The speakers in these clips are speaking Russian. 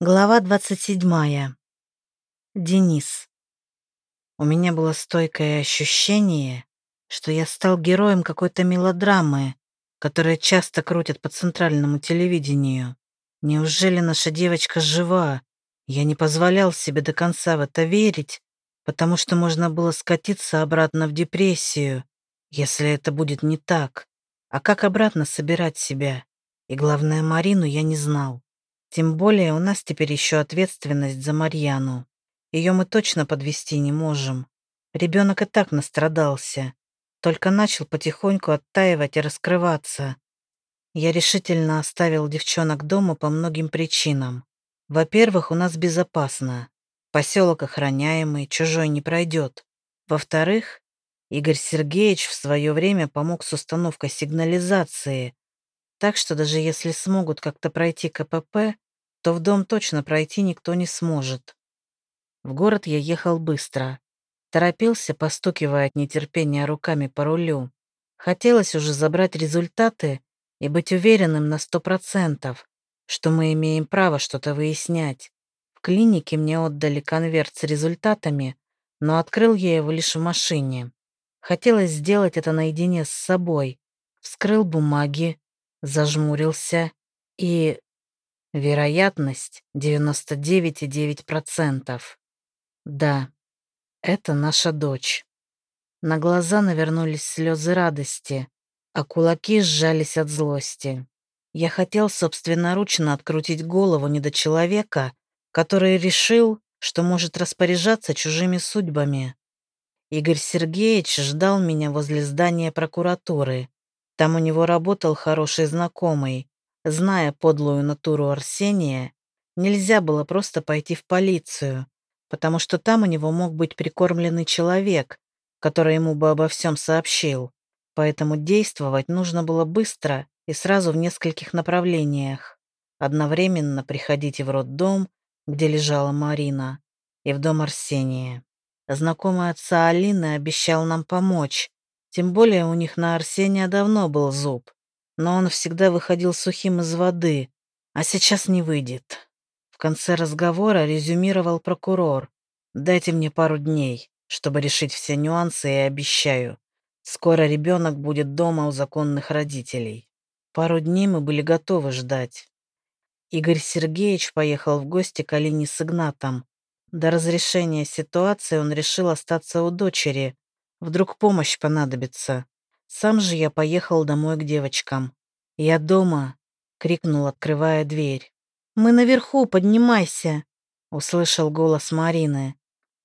Глава 27. Денис. У меня было стойкое ощущение, что я стал героем какой-то мелодрамы, которая часто крутят по центральному телевидению. Неужели наша девочка жива? Я не позволял себе до конца в это верить, потому что можно было скатиться обратно в депрессию, если это будет не так. А как обратно собирать себя? И главное, Марину я не знал. Тем более у нас теперь еще ответственность за Марьяну. Ее мы точно подвести не можем. Ребенок и так настрадался. Только начал потихоньку оттаивать и раскрываться. Я решительно оставил девчонок дома по многим причинам. Во-первых, у нас безопасно. Поселок охраняемый, чужой не пройдет. Во-вторых, Игорь Сергеевич в свое время помог с установкой сигнализации, так что даже если смогут как-то пройти КПП, то в дом точно пройти никто не сможет. В город я ехал быстро. Торопился, постукивая от нетерпения руками по рулю. Хотелось уже забрать результаты и быть уверенным на сто процентов, что мы имеем право что-то выяснять. В клинике мне отдали конверт с результатами, но открыл я его лишь в машине. Хотелось сделать это наедине с собой. Вскрыл бумаги, зажмурился и... Вероятность 99,9%. Да, это наша дочь. На глаза навернулись слезы радости, а кулаки сжались от злости. Я хотел собственноручно открутить голову недочеловека, который решил, что может распоряжаться чужими судьбами. Игорь Сергеевич ждал меня возле здания прокуратуры. Там у него работал хороший знакомый. Зная подлую натуру Арсения, нельзя было просто пойти в полицию, потому что там у него мог быть прикормленный человек, который ему бы обо всем сообщил. Поэтому действовать нужно было быстро и сразу в нескольких направлениях. Одновременно приходить в роддом, где лежала Марина, и в дом Арсения. Знакомый отца Алины обещал нам помочь, тем более у них на Арсения давно был зуб, но он всегда выходил сухим из воды, а сейчас не выйдет. В конце разговора резюмировал прокурор. «Дайте мне пару дней, чтобы решить все нюансы, и обещаю. Скоро ребенок будет дома у законных родителей». Пару дней мы были готовы ждать. Игорь Сергеевич поехал в гости к Алине с Игнатом. До разрешения ситуации он решил остаться у дочери, Вдруг помощь понадобится. Сам же я поехал домой к девочкам. «Я дома!» — крикнул, открывая дверь. «Мы наверху, поднимайся!» — услышал голос Марины.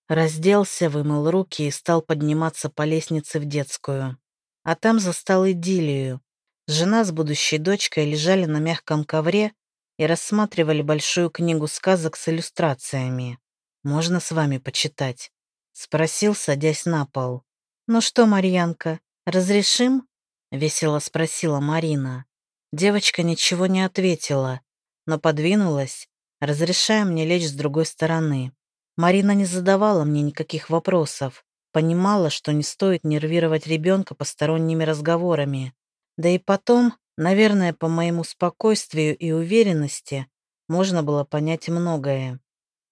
Разделся, вымыл руки и стал подниматься по лестнице в детскую. А там застал идиллию. Жена с будущей дочкой лежали на мягком ковре и рассматривали большую книгу сказок с иллюстрациями. «Можно с вами почитать?» — спросил, садясь на пол. «Ну что, Марьянка, разрешим?» — весело спросила Марина. Девочка ничего не ответила, но подвинулась, разрешая мне лечь с другой стороны. Марина не задавала мне никаких вопросов, понимала, что не стоит нервировать ребенка посторонними разговорами. Да и потом, наверное, по моему спокойствию и уверенности можно было понять многое.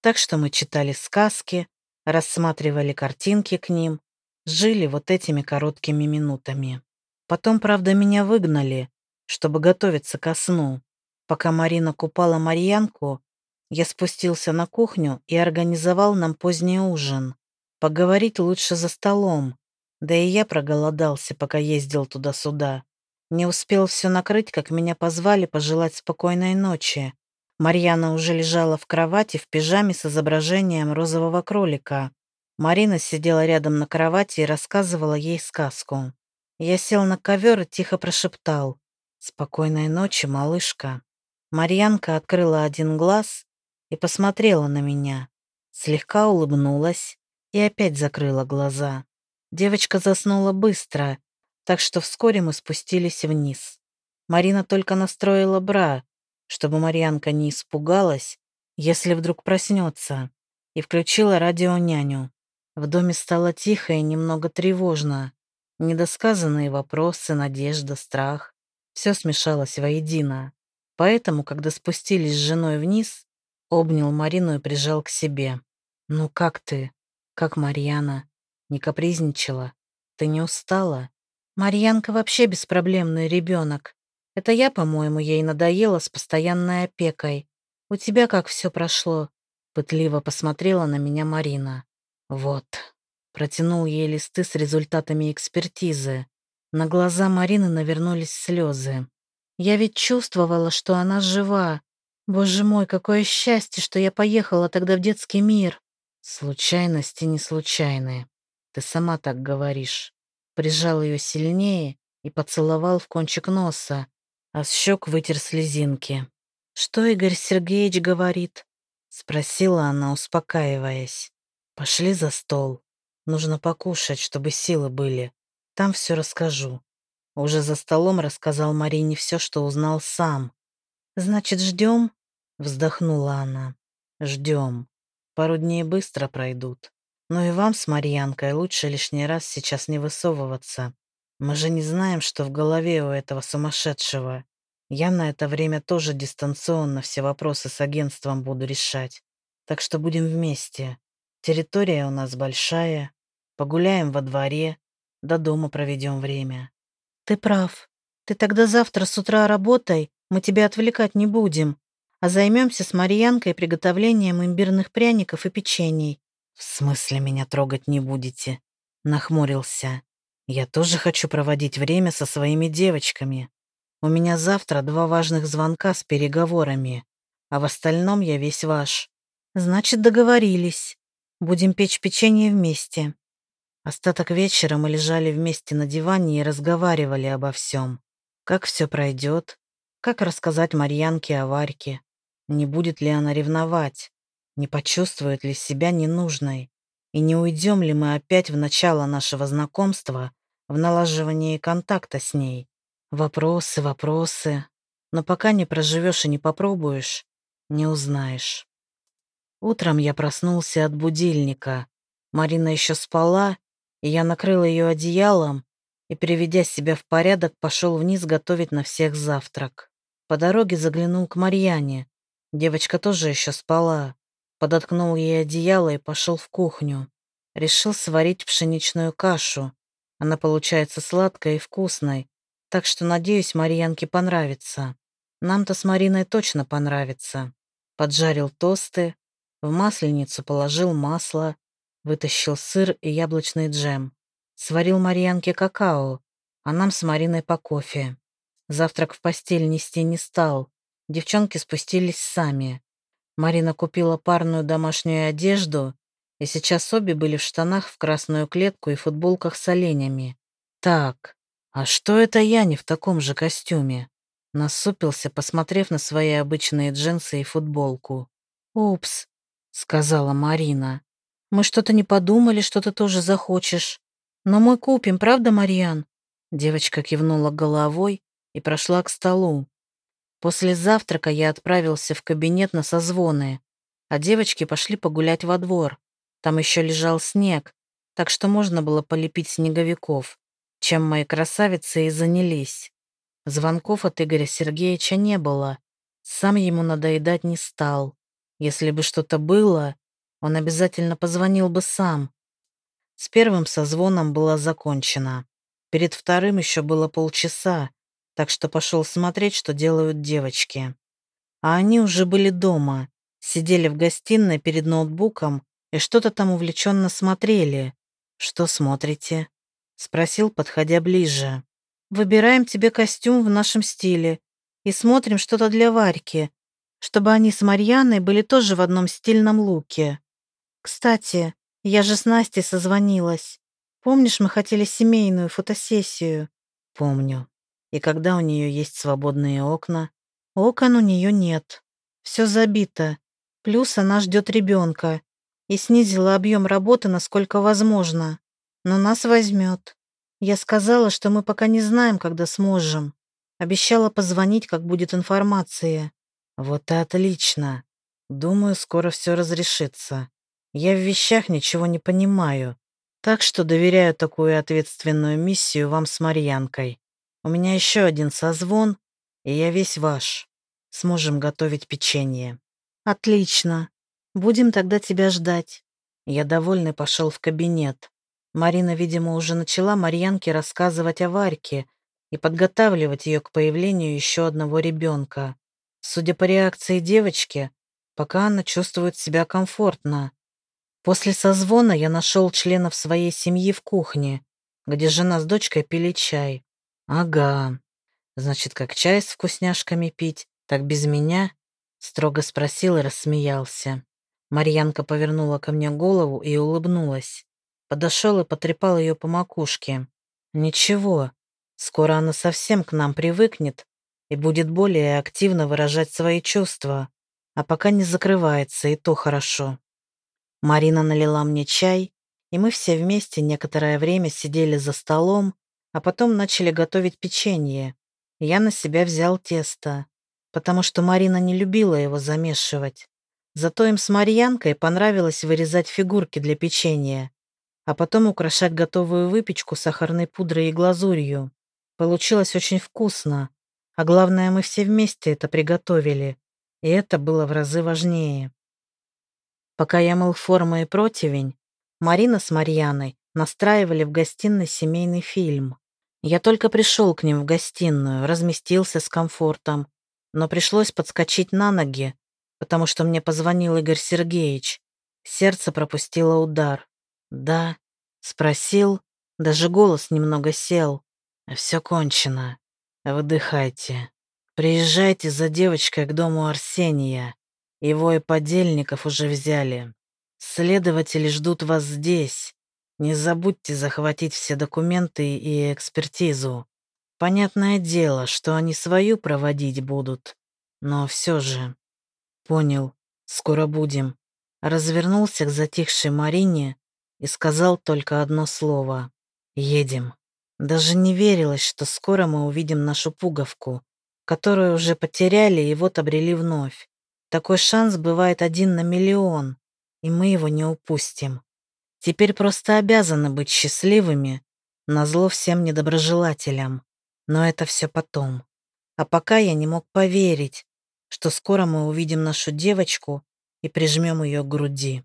Так что мы читали сказки, рассматривали картинки к ним, жили вот этими короткими минутами. Потом, правда, меня выгнали, чтобы готовиться ко сну. Пока Марина купала Марьянку, я спустился на кухню и организовал нам поздний ужин. Поговорить лучше за столом. Да и я проголодался, пока ездил туда-сюда. Не успел все накрыть, как меня позвали пожелать спокойной ночи. Марьяна уже лежала в кровати в пижаме с изображением розового кролика. Марина сидела рядом на кровати и рассказывала ей сказку. Я сел на ковер и тихо прошептал. «Спокойной ночи, малышка». Марьянка открыла один глаз и посмотрела на меня. Слегка улыбнулась и опять закрыла глаза. Девочка заснула быстро, так что вскоре мы спустились вниз. Марина только настроила бра, чтобы Марьянка не испугалась, если вдруг проснется, и включила радионяню. В доме стало тихо и немного тревожно. Недосказанные вопросы, надежда, страх. Все смешалось воедино. Поэтому, когда спустились с женой вниз, Обнял Марину и прижал к себе. «Ну как ты? Как Марьяна? Не капризничала? Ты не устала?» «Марьянка вообще беспроблемный ребенок. Это я, по-моему, ей надоела с постоянной опекой. У тебя как все прошло?» Пытливо посмотрела на меня Марина. «Вот». Протянул ей листы с результатами экспертизы. На глаза Марины навернулись слезы. Я ведь чувствовала, что она жива. Боже мой, какое счастье, что я поехала тогда в детский мир. Случайности не случайные. Ты сама так говоришь. Прижал ее сильнее и поцеловал в кончик носа, а с щек вытер слезинки. «Что Игорь Сергеевич говорит?» — спросила она, успокаиваясь. «Пошли за стол. Нужно покушать, чтобы силы были. Там все расскажу». Уже за столом рассказал Марине все, что узнал сам. «Значит, ждем?» — вздохнула она. «Ждем. Пару дней быстро пройдут. Но и вам с Марьянкой лучше лишний раз сейчас не высовываться. Мы же не знаем, что в голове у этого сумасшедшего. Я на это время тоже дистанционно все вопросы с агентством буду решать. Так что будем вместе. Территория у нас большая. Погуляем во дворе. До дома проведем время. Ты прав. Ты тогда завтра с утра работай, мы тебя отвлекать не будем, а займемся с Марьянкой приготовлением имбирных пряников и печений. В смысле меня трогать не будете? Нахмурился. Я тоже хочу проводить время со своими девочками. У меня завтра два важных звонка с переговорами, а в остальном я весь ваш. Значит, договорились. Будем печь печенье вместе. Остаток вечера мы лежали вместе на диване и разговаривали обо всем. Как все пройдет, как рассказать Марьянке о Варьке, не будет ли она ревновать, не почувствует ли себя ненужной, и не уйдем ли мы опять в начало нашего знакомства в налаживании контакта с ней. Вопросы, вопросы. Но пока не проживешь и не попробуешь, не узнаешь. Утром я проснулся от будильника. Марина еще спала, и я накрыл ее одеялом и, приведя себя в порядок, пошел вниз готовить на всех завтрак. По дороге заглянул к Марьяне. Девочка тоже еще спала. Подоткнул ей одеяло и пошел в кухню. Решил сварить пшеничную кашу. Она получается сладкой и вкусной, так что, надеюсь, Марьянке понравится. Нам-то с Мариной точно понравится. Поджарил тосты, в масленицу положил масло, вытащил сыр и яблочный джем. Сварил Марьянке какао, а нам с Мариной по кофе. Завтрак в постель нести не стал. Девчонки спустились сами. Марина купила парную домашнюю одежду, и сейчас обе были в штанах в красную клетку и футболках с оленями. Так, «А что это я не в таком же костюме?» Насупился, посмотрев на свои обычные джинсы и футболку. «Упс», — сказала Марина. «Мы что-то не подумали, что ты тоже захочешь. Но мы купим, правда, Марьян?» Девочка кивнула головой и прошла к столу. После завтрака я отправился в кабинет на созвоны, а девочки пошли погулять во двор. Там еще лежал снег, так что можно было полепить снеговиков чем мои красавицы и занялись. Звонков от Игоря Сергеевича не было. Сам ему надоедать не стал. Если бы что-то было, он обязательно позвонил бы сам. С первым созвоном было закончено. Перед вторым еще было полчаса, так что пошел смотреть, что делают девочки. А они уже были дома, сидели в гостиной перед ноутбуком и что-то там увлеченно смотрели. Что смотрите? Спросил, подходя ближе. «Выбираем тебе костюм в нашем стиле и смотрим что-то для Варьки, чтобы они с Марьяной были тоже в одном стильном луке. Кстати, я же с Настей созвонилась. Помнишь, мы хотели семейную фотосессию?» «Помню. И когда у нее есть свободные окна?» «Окон у нее нет. Все забито. Плюс она ждет ребенка и снизила объем работы насколько возможно но нас возьмет. Я сказала, что мы пока не знаем, когда сможем. Обещала позвонить, как будет информация. Вот и отлично. Думаю, скоро все разрешится. Я в вещах ничего не понимаю, так что доверяю такую ответственную миссию вам с Марьянкой. У меня еще один созвон, и я весь ваш. Сможем готовить печенье. Отлично. Будем тогда тебя ждать. Я довольный пошел в кабинет. Марина, видимо, уже начала Марьянке рассказывать о Варьке и подготавливать ее к появлению еще одного ребенка. Судя по реакции девочки, пока она чувствует себя комфортно. После созвона я нашел членов своей семьи в кухне, где жена с дочкой пили чай. Ага, значит, как чай с вкусняшками пить, так без меня? Строго спросил и рассмеялся. Марьянка повернула ко мне голову и улыбнулась. Подошел и потрепал ее по макушке. Ничего, скоро она совсем к нам привыкнет и будет более активно выражать свои чувства. А пока не закрывается, и то хорошо. Марина налила мне чай, и мы все вместе некоторое время сидели за столом, а потом начали готовить печенье. Я на себя взял тесто, потому что Марина не любила его замешивать. Зато им с Марьянкой понравилось вырезать фигурки для печенья, а потом украшать готовую выпечку сахарной пудрой и глазурью. Получилось очень вкусно, а главное, мы все вместе это приготовили, и это было в разы важнее. Пока я мыл формы и противень, Марина с Марьяной настраивали в гостиной семейный фильм. Я только пришел к ним в гостиную, разместился с комфортом, но пришлось подскочить на ноги, потому что мне позвонил Игорь Сергеевич. Сердце пропустило удар. «Да?» — спросил, даже голос немного сел. «Все кончено. Выдыхайте. Приезжайте за девочкой к дому Арсения. Его и подельников уже взяли. Следователи ждут вас здесь. Не забудьте захватить все документы и экспертизу. Понятное дело, что они свою проводить будут. Но все же... Понял, скоро будем. Развернулся к затихшей Марине и сказал только одно слово. Едем. Даже не верилось, что скоро мы увидим нашу пуговку, которую уже потеряли и вот обрели вновь. Такой шанс бывает один на миллион, и мы его не упустим. Теперь просто обязаны быть счастливыми, назло всем недоброжелателям. Но это все потом. А пока я не мог поверить, что скоро мы увидим нашу девочку и прижмем ее к груди.